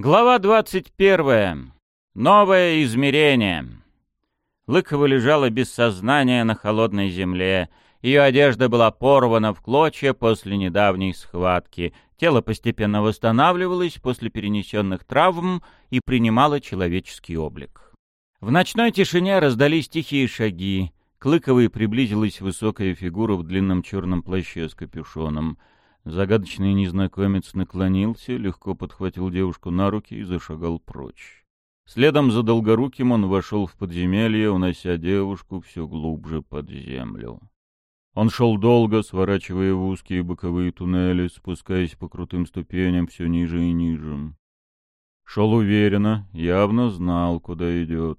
Глава 21. Новое измерение. Лыкова лежала без сознания на холодной земле. Ее одежда была порвана в клочья после недавней схватки. Тело постепенно восстанавливалось после перенесенных травм и принимало человеческий облик. В ночной тишине раздались тихие шаги. К Лыковой приблизилась высокая фигура в длинном черном плаще с капюшоном — Загадочный незнакомец наклонился, легко подхватил девушку на руки и зашагал прочь. Следом за Долгоруким он вошел в подземелье, унося девушку все глубже под землю. Он шел долго, сворачивая в узкие боковые туннели, спускаясь по крутым ступеням все ниже и ниже. Шел уверенно, явно знал, куда идет.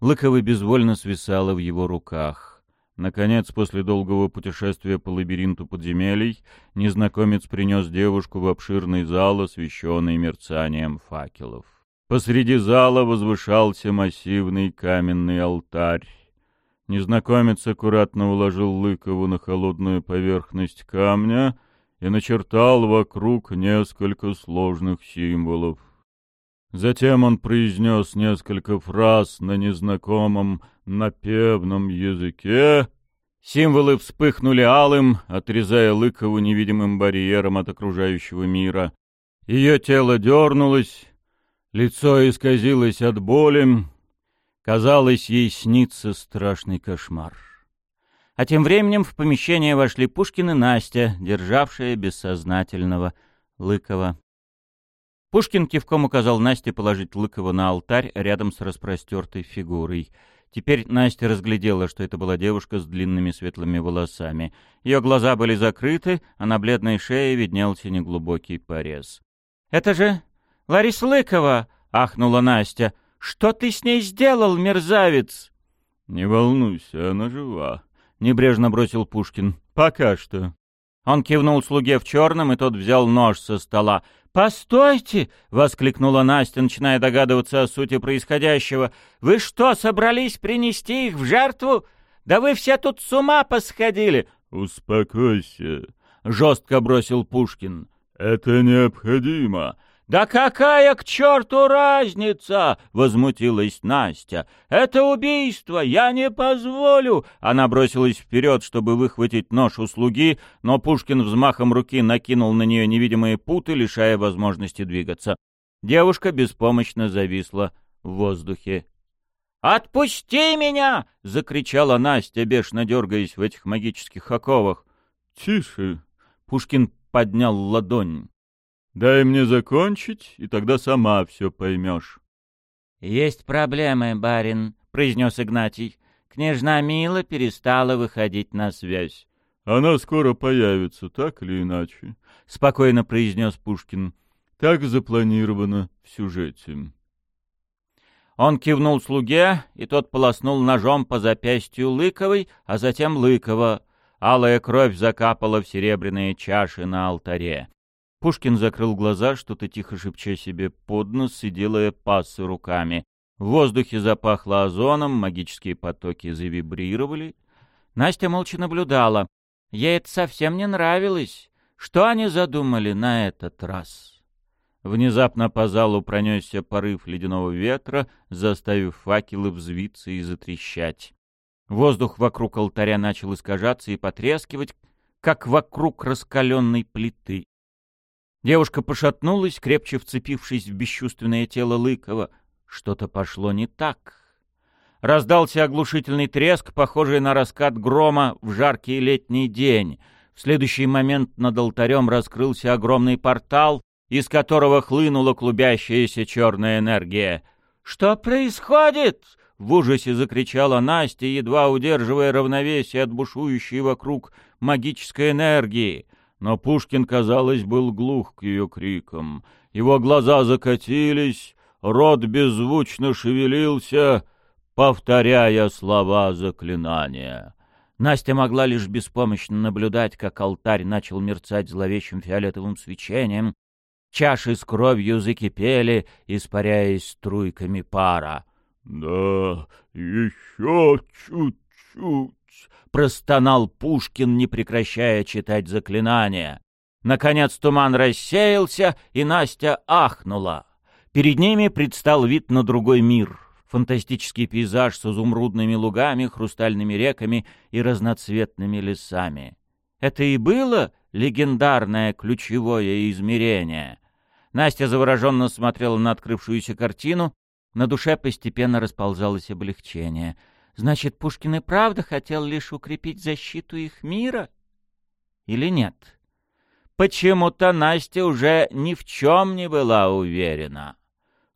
Лыкова безвольно свисала в его руках. Наконец, после долгого путешествия по лабиринту подземелий, незнакомец принес девушку в обширный зал, освещенный мерцанием факелов. Посреди зала возвышался массивный каменный алтарь. Незнакомец аккуратно уложил Лыкову на холодную поверхность камня и начертал вокруг несколько сложных символов. Затем он произнес несколько фраз на незнакомом напевном языке. Символы вспыхнули алым, отрезая Лыкову невидимым барьером от окружающего мира. Ее тело дернулось, лицо исказилось от боли. Казалось, ей снится страшный кошмар. А тем временем в помещение вошли Пушкин и Настя, державшая бессознательного Лыкова. Пушкин кивком указал Насте положить Лыкова на алтарь рядом с распростертой фигурой — Теперь Настя разглядела, что это была девушка с длинными светлыми волосами. Ее глаза были закрыты, а на бледной шее виднелся неглубокий порез. «Это же Лариса Лыкова!» — ахнула Настя. «Что ты с ней сделал, мерзавец?» «Не волнуйся, она жива», — небрежно бросил Пушкин. «Пока что». Он кивнул слуге в черном, и тот взял нож со стола. «Постойте!» — воскликнула Настя, начиная догадываться о сути происходящего. «Вы что, собрались принести их в жертву? Да вы все тут с ума посходили!» «Успокойся!» — жестко бросил Пушкин. «Это необходимо. «Да какая к черту разница?» — возмутилась Настя. «Это убийство! Я не позволю!» Она бросилась вперед, чтобы выхватить нож у слуги, но Пушкин взмахом руки накинул на нее невидимые путы, лишая возможности двигаться. Девушка беспомощно зависла в воздухе. «Отпусти меня!» — закричала Настя, бешено дергаясь в этих магических оковах. «Тише!» — Пушкин поднял ладонь. Дай мне закончить, и тогда сама все поймешь. — Есть проблемы, барин, — произнес Игнатий. Княжна Мила перестала выходить на связь. — Она скоро появится, так или иначе, — спокойно произнес Пушкин. — Так запланировано в сюжете. Он кивнул слуге, и тот полоснул ножом по запястью Лыковой, а затем Лыкова. Алая кровь закапала в серебряные чаши на алтаре. Пушкин закрыл глаза, что-то тихо шепча себе под нос и делая пассы руками. В воздухе запахло озоном, магические потоки завибрировали. Настя молча наблюдала. Ей это совсем не нравилось. Что они задумали на этот раз? Внезапно по залу пронесся порыв ледяного ветра, заставив факелы взвиться и затрещать. Воздух вокруг алтаря начал искажаться и потрескивать, как вокруг раскаленной плиты. Девушка пошатнулась, крепче вцепившись в бесчувственное тело Лыкова. Что-то пошло не так. Раздался оглушительный треск, похожий на раскат грома в жаркий летний день. В следующий момент над алтарем раскрылся огромный портал, из которого хлынула клубящаяся черная энергия. «Что происходит?» — в ужасе закричала Настя, едва удерживая равновесие от бушующей вокруг магической энергии. Но Пушкин, казалось, был глух к ее крикам. Его глаза закатились, рот беззвучно шевелился, повторяя слова заклинания. Настя могла лишь беспомощно наблюдать, как алтарь начал мерцать зловещим фиолетовым свечением. Чаши с кровью закипели, испаряясь струйками пара. — Да, еще чуть-чуть простонал Пушкин, не прекращая читать заклинания. Наконец туман рассеялся, и Настя ахнула. Перед ними предстал вид на другой мир. Фантастический пейзаж с изумрудными лугами, хрустальными реками и разноцветными лесами. Это и было легендарное ключевое измерение. Настя завороженно смотрела на открывшуюся картину, на душе постепенно расползалось облегчение. Значит, Пушкин и правда хотел лишь укрепить защиту их мира? Или нет? Почему-то Настя уже ни в чем не была уверена.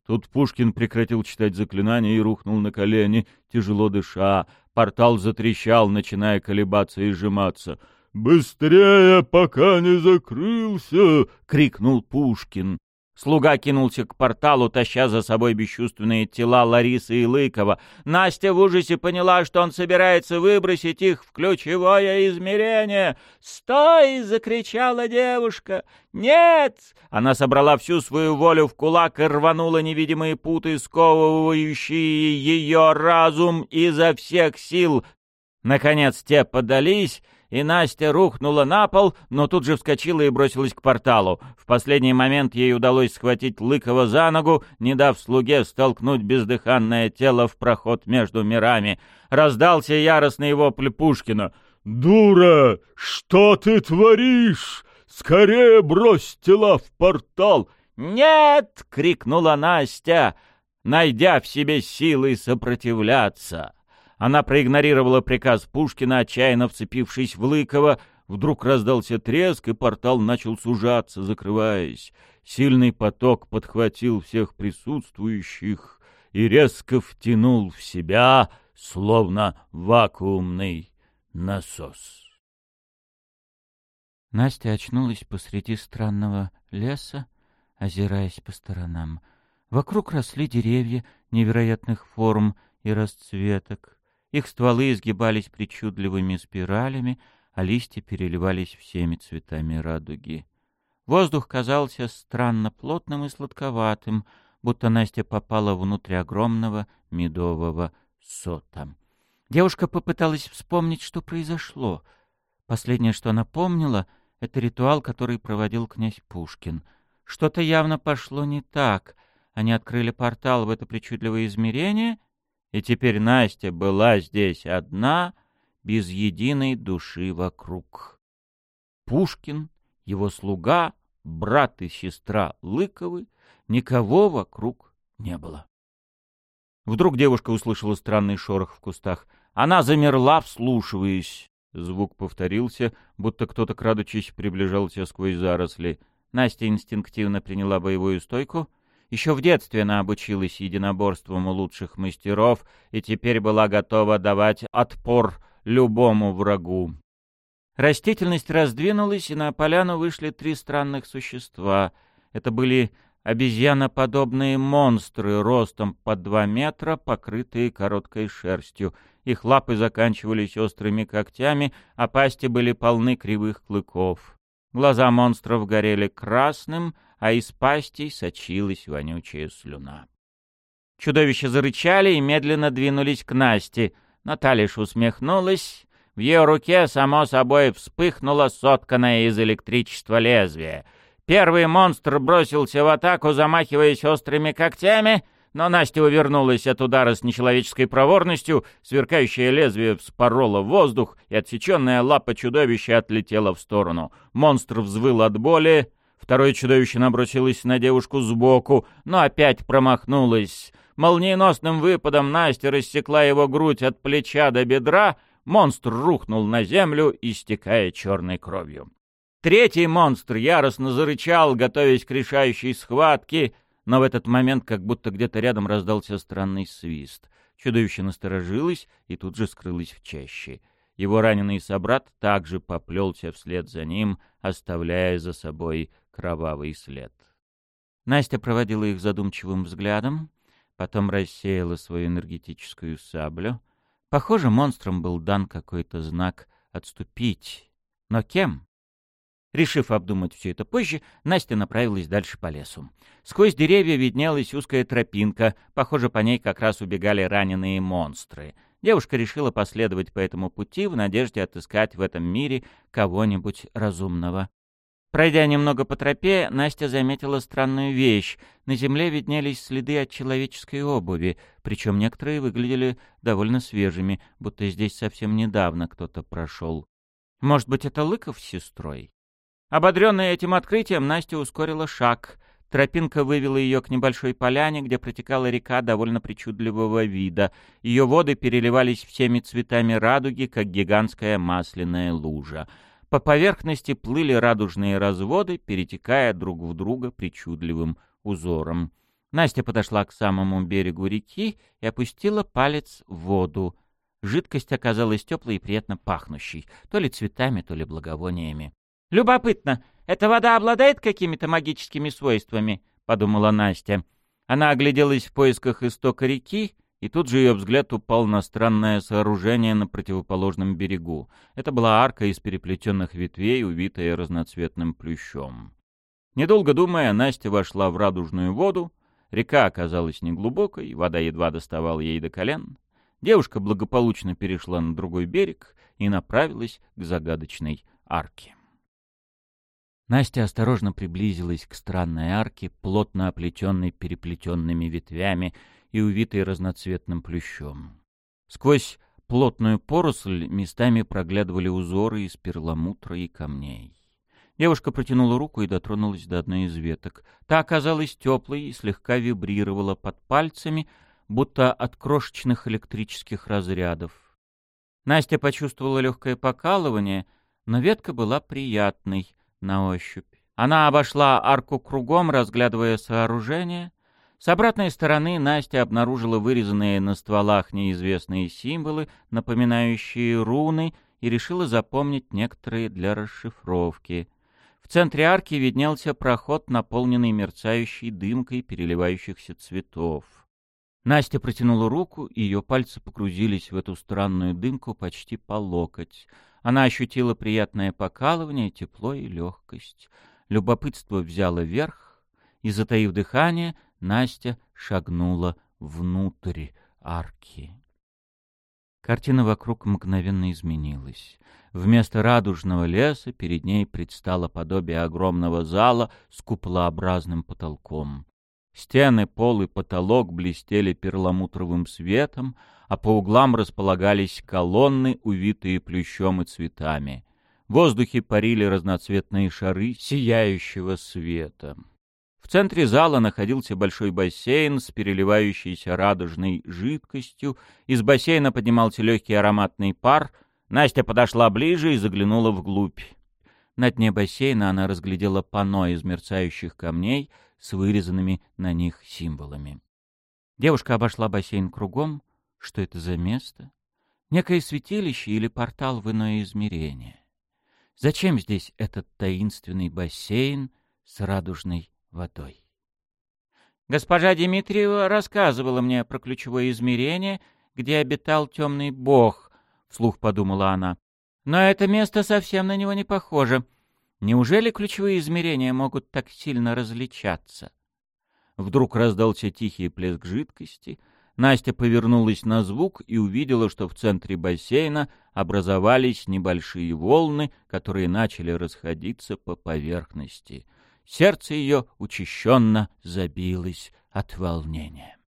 Тут Пушкин прекратил читать заклинания и рухнул на колени, тяжело дыша. Портал затрещал, начиная колебаться и сжиматься. «Быстрее, пока не закрылся!» — крикнул Пушкин. Слуга кинулся к порталу, таща за собой бесчувственные тела Ларисы и Лыкова. Настя в ужасе поняла, что он собирается выбросить их в ключевое измерение. «Стой!» — закричала девушка. «Нет!» Она собрала всю свою волю в кулак и рванула невидимые путы, сковывающие ее разум изо всех сил. Наконец те подались, и Настя рухнула на пол, но тут же вскочила и бросилась к порталу. В последний момент ей удалось схватить Лыкова за ногу, не дав слуге столкнуть бездыханное тело в проход между мирами. Раздался яростный вопль Пушкина. «Дура! Что ты творишь? Скорее брось тела в портал!» «Нет!» — крикнула Настя, найдя в себе силы сопротивляться. Она проигнорировала приказ Пушкина, отчаянно вцепившись в Лыкова. Вдруг раздался треск, и портал начал сужаться, закрываясь. Сильный поток подхватил всех присутствующих и резко втянул в себя, словно вакуумный насос. Настя очнулась посреди странного леса, озираясь по сторонам. Вокруг росли деревья невероятных форм и расцветок. Их стволы изгибались причудливыми спиралями, а листья переливались всеми цветами радуги. Воздух казался странно плотным и сладковатым, будто Настя попала внутрь огромного медового сота. Девушка попыталась вспомнить, что произошло. Последнее, что она помнила, — это ритуал, который проводил князь Пушкин. Что-то явно пошло не так. Они открыли портал в это причудливое измерение — и теперь Настя была здесь одна, без единой души вокруг. Пушкин, его слуга, брат и сестра Лыковы, никого вокруг не было. Вдруг девушка услышала странный шорох в кустах. Она замерла, вслушиваясь. Звук повторился, будто кто-то, крадучись, приближался сквозь заросли. Настя инстинктивно приняла боевую стойку — еще в детстве она обучилась единоборствам у лучших мастеров и теперь была готова давать отпор любому врагу. Растительность раздвинулась, и на поляну вышли три странных существа. Это были обезьяноподобные монстры ростом по два метра, покрытые короткой шерстью. Их лапы заканчивались острыми когтями, а пасти были полны кривых клыков. Глаза монстров горели красным — а из пастей сочилась вонючая слюна. Чудовища зарычали и медленно двинулись к Насте. Наталья усмехнулась. В ее руке, само собой, вспыхнуло сотканное из электричества лезвие. Первый монстр бросился в атаку, замахиваясь острыми когтями — но Настя увернулась от удара с нечеловеческой проворностью, сверкающее лезвие вспороло воздух, и отсеченная лапа чудовища отлетела в сторону. Монстр взвыл от боли, Второе чудовище набросилось на девушку сбоку, но опять промахнулось. Молниеносным выпадом Настя рассекла его грудь от плеча до бедра, монстр рухнул на землю, истекая черной кровью. Третий монстр яростно зарычал, готовясь к решающей схватке, но в этот момент как будто где-то рядом раздался странный свист. Чудовище насторожилось и тут же скрылось в чаще. Его раненый собрат также поплелся вслед за ним, оставляя за собой кровавый след. Настя проводила их задумчивым взглядом, потом рассеяла свою энергетическую саблю. Похоже, монстрам был дан какой-то знак «отступить». Но кем? Решив обдумать все это позже, Настя направилась дальше по лесу. Сквозь деревья виднелась узкая тропинка, похоже, по ней как раз убегали раненые монстры. Девушка решила последовать по этому пути в надежде отыскать в этом мире кого-нибудь разумного. Пройдя немного по тропе, Настя заметила странную вещь. На земле виднелись следы от человеческой обуви, причем некоторые выглядели довольно свежими, будто здесь совсем недавно кто-то прошел. Может быть, это Лыков с сестрой? Ободренная этим открытием, Настя ускорила шаг. Тропинка вывела ее к небольшой поляне, где протекала река довольно причудливого вида. Ее воды переливались всеми цветами радуги, как гигантская масляная лужа. По поверхности плыли радужные разводы, перетекая друг в друга причудливым узором. Настя подошла к самому берегу реки и опустила палец в воду. Жидкость оказалась теплой и приятно пахнущей, то ли цветами, то ли благовониями. «Любопытно, эта вода обладает какими-то магическими свойствами?» — подумала Настя. Она огляделась в поисках истока реки, и тут же ее взгляд упал на странное сооружение на противоположном берегу. Это была арка из переплетенных ветвей, увитая разноцветным плющом. Недолго думая, Настя вошла в радужную воду. Река оказалась неглубокой, вода едва доставала ей до колен. Девушка благополучно перешла на другой берег и направилась к загадочной арке. Настя осторожно приблизилась к странной арке, плотно оплетенной переплетенными ветвями, и увитой разноцветным плющом. Сквозь плотную поросль местами проглядывали узоры из перламутра и камней. Девушка протянула руку и дотронулась до одной из веток. Та оказалась теплой и слегка вибрировала под пальцами, будто от крошечных электрических разрядов. Настя почувствовала легкое покалывание, но ветка была приятной на ощупь. Она обошла арку кругом, разглядывая сооружение, с обратной стороны Настя обнаружила вырезанные на стволах неизвестные символы, напоминающие руны, и решила запомнить некоторые для расшифровки. В центре арки виднелся проход, наполненный мерцающей дымкой переливающихся цветов. Настя протянула руку, и ее пальцы погрузились в эту странную дымку почти по локоть. Она ощутила приятное покалывание, тепло и легкость. Любопытство взяло верх, и, затаив дыхание, Настя шагнула внутрь арки. Картина вокруг мгновенно изменилась. Вместо радужного леса перед ней предстало подобие огромного зала с куполообразным потолком. Стены, пол и потолок блестели перламутровым светом, а по углам располагались колонны, увитые плющом и цветами. В воздухе парили разноцветные шары сияющего света. В центре зала находился большой бассейн с переливающейся радужной жидкостью. Из бассейна поднимался легкий ароматный пар. Настя подошла ближе и заглянула вглубь. На дне бассейна она разглядела панно из мерцающих камней с вырезанными на них символами. Девушка обошла бассейн кругом. Что это за место? Некое святилище или портал в иное измерение? Зачем здесь этот таинственный бассейн с радужной водой. Госпожа Дмитриева рассказывала мне про ключевое измерение, где обитал темный бог, — вслух подумала она. Но это место совсем на него не похоже. Неужели ключевые измерения могут так сильно различаться? Вдруг раздался тихий плеск жидкости. Настя повернулась на звук и увидела, что в центре бассейна образовались небольшие волны, которые начали расходиться по поверхности — Сердце ее учащенно забилось от волнения.